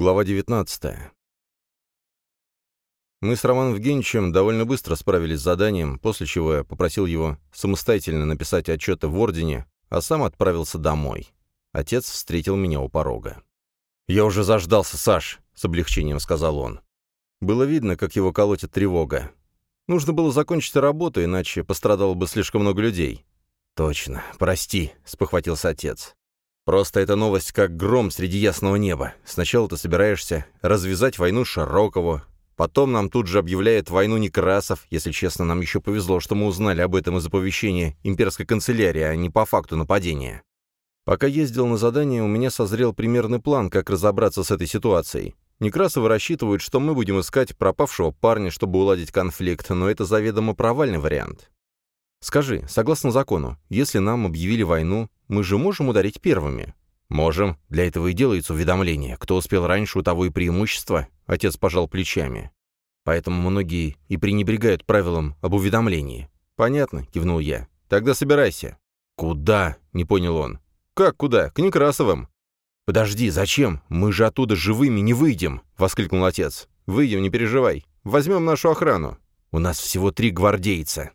Глава 19. Мы с Романом Евгеньевичем довольно быстро справились с заданием, после чего я попросил его самостоятельно написать отчеты в Ордене, а сам отправился домой. Отец встретил меня у порога. «Я уже заждался, Саш», — с облегчением сказал он. Было видно, как его колотит тревога. Нужно было закончить работу, иначе пострадало бы слишком много людей. «Точно, прости», — спохватился отец. Просто эта новость как гром среди ясного неба. Сначала ты собираешься развязать войну Широкову, потом нам тут же объявляет войну Некрасов. Если честно, нам еще повезло, что мы узнали об этом из оповещения имперской канцелярии, а не по факту нападения. Пока ездил на задание, у меня созрел примерный план, как разобраться с этой ситуацией. Некрасовы рассчитывают, что мы будем искать пропавшего парня, чтобы уладить конфликт, но это заведомо провальный вариант. Скажи, согласно закону, если нам объявили войну, мы же можем ударить первыми?» «Можем. Для этого и делается уведомление. Кто успел раньше, у того и преимущество», — отец пожал плечами. «Поэтому многие и пренебрегают правилам об уведомлении». «Понятно», — кивнул я. «Тогда собирайся». «Куда?» — не понял он. «Как куда? К Некрасовым». «Подожди, зачем? Мы же оттуда живыми не выйдем!» — воскликнул отец. «Выйдем, не переживай. Возьмем нашу охрану. У нас всего три гвардейца».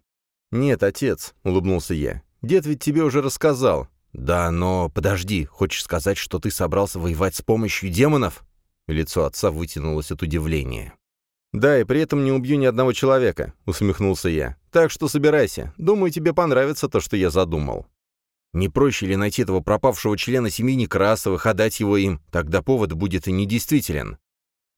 «Нет, отец», — улыбнулся я. «Дед ведь тебе уже рассказал. «Да, но подожди, хочешь сказать, что ты собрался воевать с помощью демонов?» Лицо отца вытянулось от удивления. «Да, и при этом не убью ни одного человека», — усмехнулся я. «Так что собирайся. Думаю, тебе понравится то, что я задумал». «Не проще ли найти этого пропавшего члена семьи Некрасовых, отдать его им? Тогда повод будет и недействителен».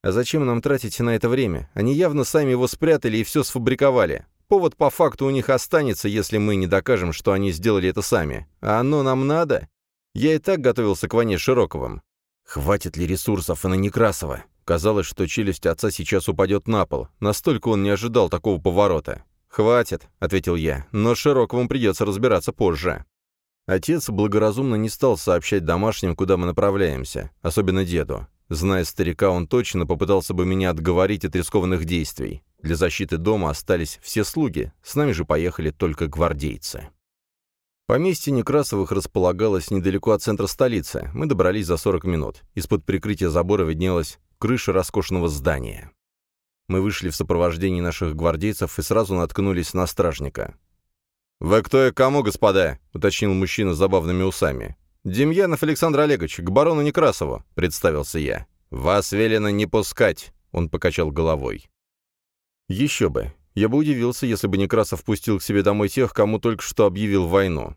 «А зачем нам тратить на это время? Они явно сами его спрятали и все сфабриковали. Повод по факту у них останется, если мы не докажем, что они сделали это сами. А оно нам надо? Я и так готовился к войне Широковым. Хватит ли ресурсов и на Некрасова? Казалось, что челюсть отца сейчас упадет на пол. Настолько он не ожидал такого поворота. «Хватит», — ответил я, — «но Широковым придется разбираться позже». Отец благоразумно не стал сообщать домашним, куда мы направляемся, особенно деду. Зная старика, он точно попытался бы меня отговорить от рискованных действий. Для защиты дома остались все слуги, с нами же поехали только гвардейцы. Поместье Некрасовых располагалось недалеко от центра столицы. Мы добрались за 40 минут. Из-под прикрытия забора виднелась крыша роскошного здания. Мы вышли в сопровождении наших гвардейцев и сразу наткнулись на стражника. «Вы кто и кому, господа?» — уточнил мужчина с забавными усами. «Демьянов Александр Олегович, к барону Некрасову», — представился я. «Вас велено не пускать», — он покачал головой. Еще бы. Я бы удивился, если бы Некрасов пустил к себе домой тех, кому только что объявил войну.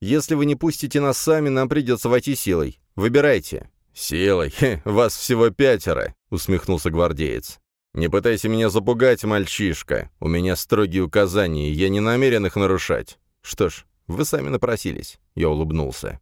Если вы не пустите нас сами, нам придется войти силой. Выбирайте». «Силой? Хе, вас всего пятеро», — усмехнулся гвардеец. «Не пытайся меня запугать, мальчишка. У меня строгие указания, я не намерен их нарушать». «Что ж, вы сами напросились», — я улыбнулся.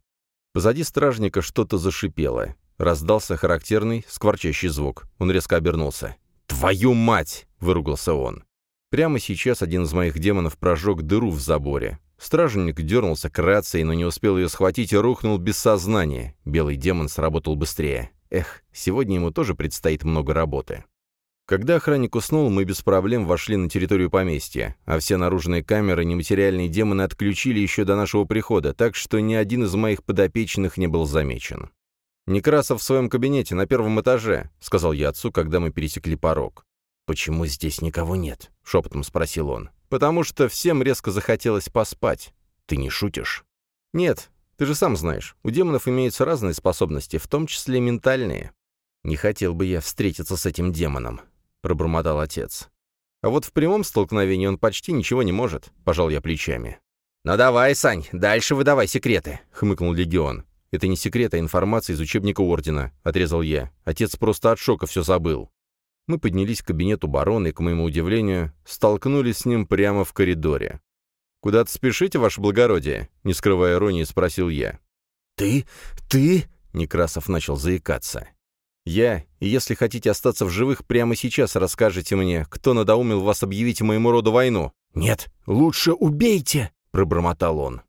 Позади стражника что-то зашипело. Раздался характерный, скворчащий звук. Он резко обернулся. «Твою мать!» — выругался он. Прямо сейчас один из моих демонов прожег дыру в заборе. Стражник дернулся к рации, но не успел ее схватить и рухнул без сознания. Белый демон сработал быстрее. Эх, сегодня ему тоже предстоит много работы. Когда охранник уснул, мы без проблем вошли на территорию поместья, а все наружные камеры нематериальные демоны отключили еще до нашего прихода, так что ни один из моих подопечных не был замечен. «Некрасов в своем кабинете на первом этаже», — сказал я отцу, когда мы пересекли порог. «Почему здесь никого нет?» — шепотом спросил он. «Потому что всем резко захотелось поспать. Ты не шутишь?» «Нет, ты же сам знаешь, у демонов имеются разные способности, в том числе ментальные». «Не хотел бы я встретиться с этим демоном», — пробормотал отец. «А вот в прямом столкновении он почти ничего не может», — пожал я плечами. «Ну давай, Сань, дальше выдавай секреты», — хмыкнул Легион. «Это не секрет, а информация из учебника Ордена», — отрезал я. Отец просто от шока все забыл. Мы поднялись к кабинету барона и, к моему удивлению, столкнулись с ним прямо в коридоре. «Куда-то спешите, ваше благородие?» — не скрывая иронии, спросил я. «Ты? Ты?» — Некрасов начал заикаться. «Я, и если хотите остаться в живых, прямо сейчас расскажете мне, кто надоумил вас объявить моему роду войну». «Нет, лучше убейте!» — пробормотал он.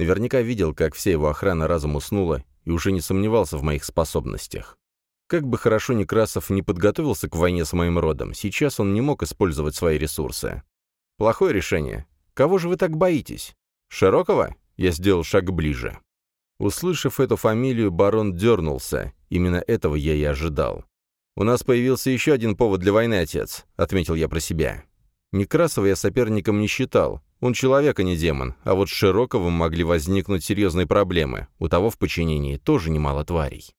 Наверняка видел, как вся его охрана разом уснула, и уже не сомневался в моих способностях. Как бы хорошо Некрасов не подготовился к войне с моим родом, сейчас он не мог использовать свои ресурсы. Плохое решение. Кого же вы так боитесь? Широкого? Я сделал шаг ближе. Услышав эту фамилию, барон дернулся. Именно этого я и ожидал. «У нас появился еще один повод для войны, отец», — отметил я про себя. Некрасова я соперником не считал. Он человек, а не демон. А вот с Широковым могли возникнуть серьезные проблемы. У того в подчинении тоже немало тварей.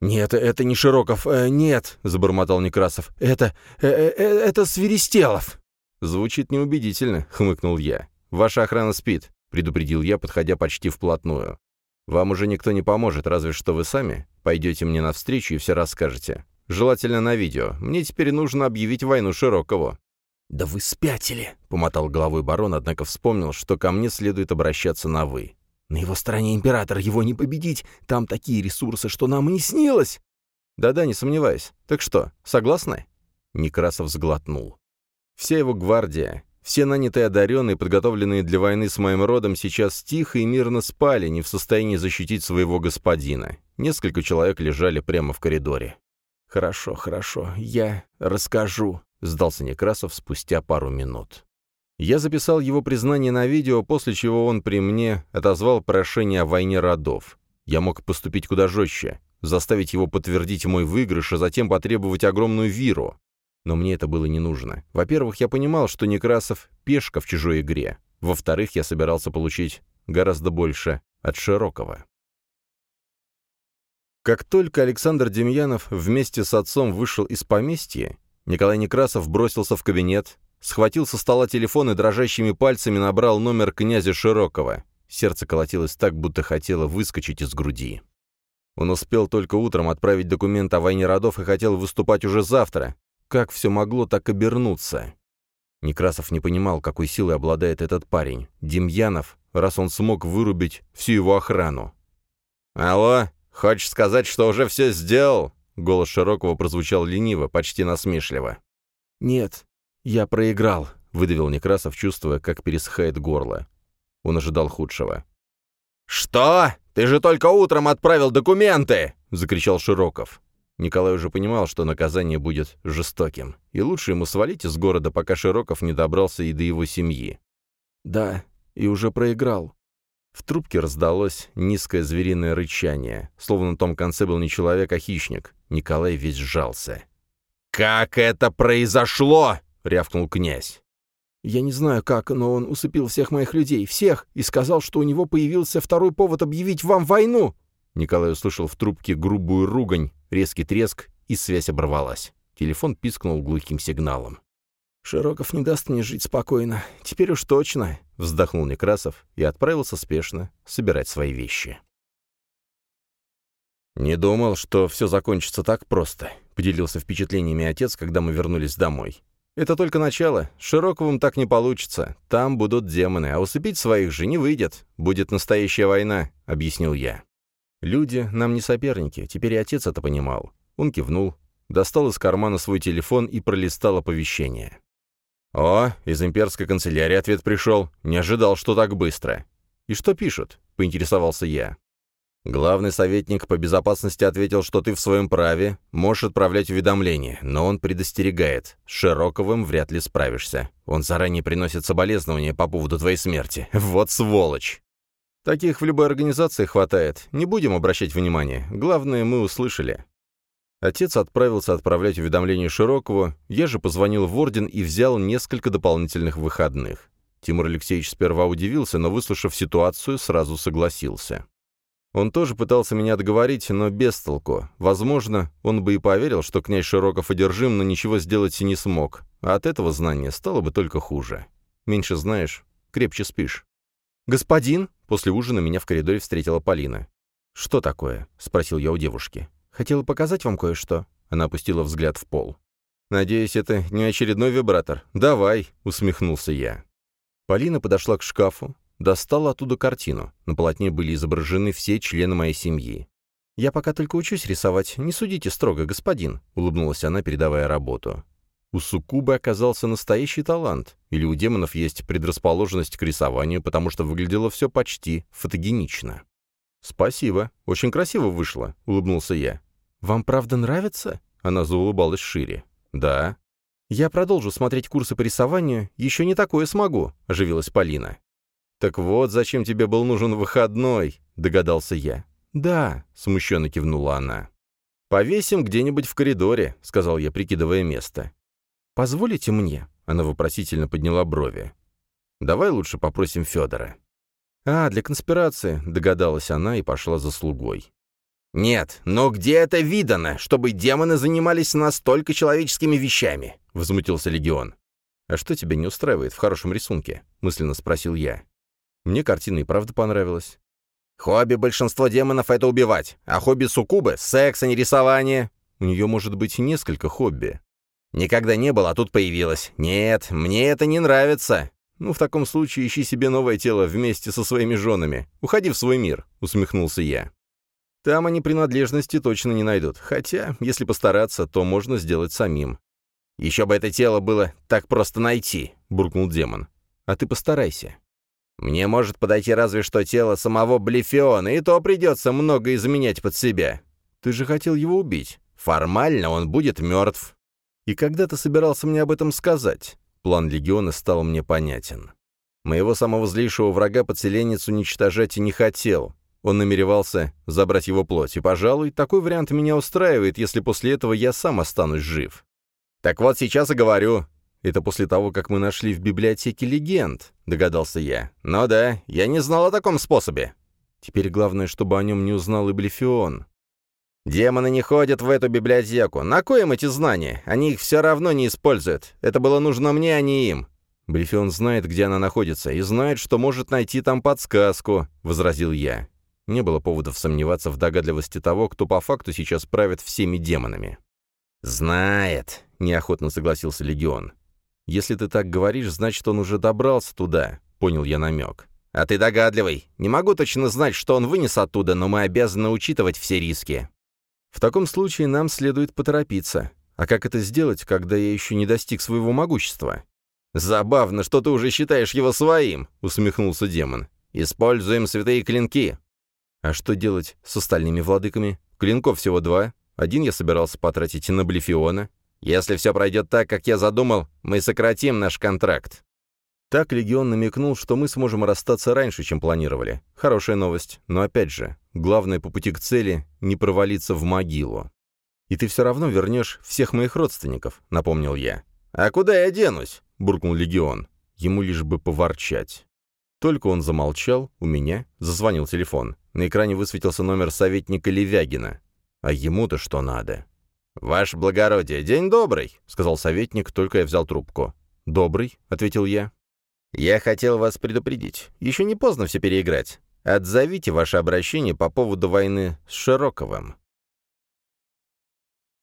«Нет, это не Широков, э, нет», — забормотал Некрасов. «Это... Э, э, э, это Свиристелов». «Звучит неубедительно», — хмыкнул я. «Ваша охрана спит», — предупредил я, подходя почти вплотную. «Вам уже никто не поможет, разве что вы сами пойдете мне навстречу и все расскажете. Желательно на видео. Мне теперь нужно объявить войну Широкову». «Да вы спятили!» — помотал головой барон, однако вспомнил, что ко мне следует обращаться на «вы». «На его стороне император, его не победить! Там такие ресурсы, что нам и не снилось!» «Да-да, не сомневаюсь. Так что, согласны?» Некрасов сглотнул. Вся его гвардия, все нанятые одаренные, подготовленные для войны с моим родом, сейчас тихо и мирно спали, не в состоянии защитить своего господина. Несколько человек лежали прямо в коридоре. «Хорошо, хорошо, я расскажу», — сдался Некрасов спустя пару минут. Я записал его признание на видео, после чего он при мне отозвал прошение о войне родов. Я мог поступить куда жестче, заставить его подтвердить мой выигрыш, а затем потребовать огромную виру. Но мне это было не нужно. Во-первых, я понимал, что Некрасов — пешка в чужой игре. Во-вторых, я собирался получить гораздо больше от Широкого. Как только Александр Демьянов вместе с отцом вышел из поместья, Николай Некрасов бросился в кабинет, схватил со стола телефон и дрожащими пальцами набрал номер князя Широкого. Сердце колотилось так, будто хотело выскочить из груди. Он успел только утром отправить документ о войне родов и хотел выступать уже завтра. Как все могло так обернуться? Некрасов не понимал, какой силой обладает этот парень. Демьянов, раз он смог вырубить всю его охрану. «Алло!» «Хочешь сказать, что уже все сделал?» Голос Широкого прозвучал лениво, почти насмешливо. «Нет, я проиграл», — выдавил Некрасов, чувствуя, как пересыхает горло. Он ожидал худшего. «Что? Ты же только утром отправил документы!» — закричал Широков. Николай уже понимал, что наказание будет жестоким, и лучше ему свалить из города, пока Широков не добрался и до его семьи. «Да, и уже проиграл. В трубке раздалось низкое звериное рычание, словно на том конце был не человек, а хищник. Николай весь сжался. «Как это произошло?» — рявкнул князь. «Я не знаю как, но он усыпил всех моих людей, всех, и сказал, что у него появился второй повод объявить вам войну!» Николай услышал в трубке грубую ругань, резкий треск, и связь оборвалась. Телефон пискнул глухим сигналом. «Широков не даст мне жить спокойно. Теперь уж точно», — вздохнул Некрасов и отправился спешно собирать свои вещи. «Не думал, что все закончится так просто», — поделился впечатлениями отец, когда мы вернулись домой. «Это только начало. Широковым так не получится. Там будут демоны, а усыпить своих же не выйдет. Будет настоящая война», — объяснил я. «Люди нам не соперники, теперь и отец это понимал». Он кивнул, достал из кармана свой телефон и пролистал оповещение. «О, из имперской канцелярии ответ пришел. Не ожидал, что так быстро». «И что пишут?» — поинтересовался я. Главный советник по безопасности ответил, что ты в своем праве, можешь отправлять уведомления, но он предостерегает. С Широковым вряд ли справишься. Он заранее приносит соболезнования по поводу твоей смерти. Вот сволочь! Таких в любой организации хватает. Не будем обращать внимания. Главное, мы услышали. Отец отправился отправлять уведомление Широкову, я же позвонил в Орден и взял несколько дополнительных выходных. Тимур Алексеевич сперва удивился, но, выслушав ситуацию, сразу согласился. Он тоже пытался меня отговорить, но без толку. Возможно, он бы и поверил, что князь Широков одержим, но ничего сделать и не смог. А от этого знания стало бы только хуже. Меньше знаешь, крепче спишь. «Господин!» — после ужина меня в коридоре встретила Полина. «Что такое?» — спросил я у девушки. Хотела показать вам кое-что». Она опустила взгляд в пол. «Надеюсь, это не очередной вибратор. Давай», — усмехнулся я. Полина подошла к шкафу, достала оттуда картину. На полотне были изображены все члены моей семьи. «Я пока только учусь рисовать. Не судите строго, господин», — улыбнулась она, передавая работу. У Суккубы оказался настоящий талант, или у демонов есть предрасположенность к рисованию, потому что выглядело все почти фотогенично. «Спасибо. Очень красиво вышло», — улыбнулся я. «Вам правда нравится?» Она заулыбалась шире. «Да». «Я продолжу смотреть курсы по рисованию. Еще не такое смогу», — оживилась Полина. «Так вот, зачем тебе был нужен выходной?» — догадался я. «Да», — смущенно кивнула она. «Повесим где-нибудь в коридоре», — сказал я, прикидывая место. «Позволите мне?» — она вопросительно подняла брови. «Давай лучше попросим Федора». «А, для конспирации», — догадалась она и пошла за слугой. «Нет, но где это видано, чтобы демоны занимались настолько человеческими вещами?» — возмутился Легион. «А что тебя не устраивает в хорошем рисунке?» — мысленно спросил я. Мне картина и правда понравилась. «Хобби большинство демонов — это убивать, а хобби суккубы — секс, а не рисование». «У нее может быть несколько хобби». «Никогда не было, а тут появилось. Нет, мне это не нравится». «Ну, в таком случае ищи себе новое тело вместе со своими женами. Уходи в свой мир», — усмехнулся я. «Там они принадлежности точно не найдут. Хотя, если постараться, то можно сделать самим». «Еще бы это тело было так просто найти», — буркнул демон. «А ты постарайся». «Мне может подойти разве что тело самого Блефиона, и то придется много изменять под себя». «Ты же хотел его убить». «Формально он будет мертв». «И когда ты собирался мне об этом сказать?» План Легиона стал мне понятен. Моего самого злейшего врага подселенец уничтожать и не хотел. Он намеревался забрать его плоть, и, пожалуй, такой вариант меня устраивает, если после этого я сам останусь жив. «Так вот сейчас и говорю». «Это после того, как мы нашли в библиотеке легенд», — догадался я. «Ну да, я не знал о таком способе». Теперь главное, чтобы о нем не узнал и Блефион. «Демоны не ходят в эту библиотеку. На коем эти знания? Они их все равно не используют. Это было нужно мне, а не им». «Брифион знает, где она находится, и знает, что может найти там подсказку», — возразил я. Не было поводов сомневаться в догадливости того, кто по факту сейчас правит всеми демонами. «Знает», — неохотно согласился Легион. «Если ты так говоришь, значит, он уже добрался туда», — понял я намек. «А ты догадливый. Не могу точно знать, что он вынес оттуда, но мы обязаны учитывать все риски». В таком случае нам следует поторопиться. А как это сделать, когда я еще не достиг своего могущества? «Забавно, что ты уже считаешь его своим», — усмехнулся демон. «Используем святые клинки». А что делать с остальными владыками? Клинков всего два. Один я собирался потратить на Блефиона. Если все пройдет так, как я задумал, мы сократим наш контракт. Так Легион намекнул, что мы сможем расстаться раньше, чем планировали. Хорошая новость. Но опять же, главное по пути к цели — не провалиться в могилу. «И ты все равно вернешь всех моих родственников», — напомнил я. «А куда я денусь?» — буркнул Легион. Ему лишь бы поворчать. Только он замолчал, у меня зазвонил телефон. На экране высветился номер советника Левягина. А ему-то что надо? «Ваше благородие, день добрый», — сказал советник, только я взял трубку. «Добрый», — ответил я. «Я хотел вас предупредить. Еще не поздно все переиграть. Отзовите ваше обращение по поводу войны с Широковым».